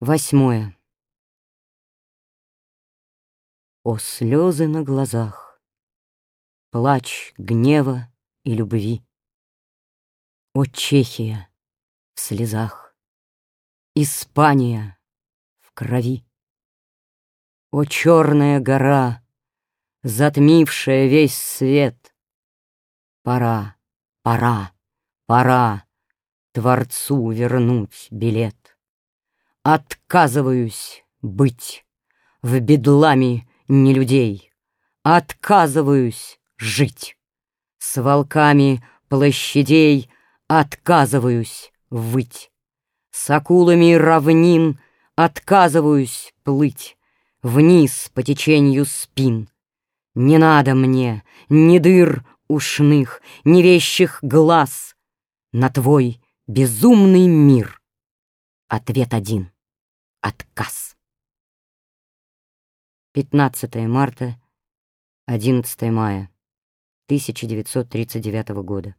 Восьмое. О слезы на глазах, Плач гнева и любви! О Чехия в слезах, Испания в крови! О черная гора, Затмившая весь свет! Пора, пора, пора Творцу вернуть билет. Отказываюсь быть в бедламе не людей. Отказываюсь жить. С волками площадей Отказываюсь выть. С акулами равнин Отказываюсь плыть Вниз по течению спин. Не надо мне ни дыр ушных, Ни вещих глаз На твой безумный мир. Ответ один. Отказ. 15 марта, 11 мая 1939 года.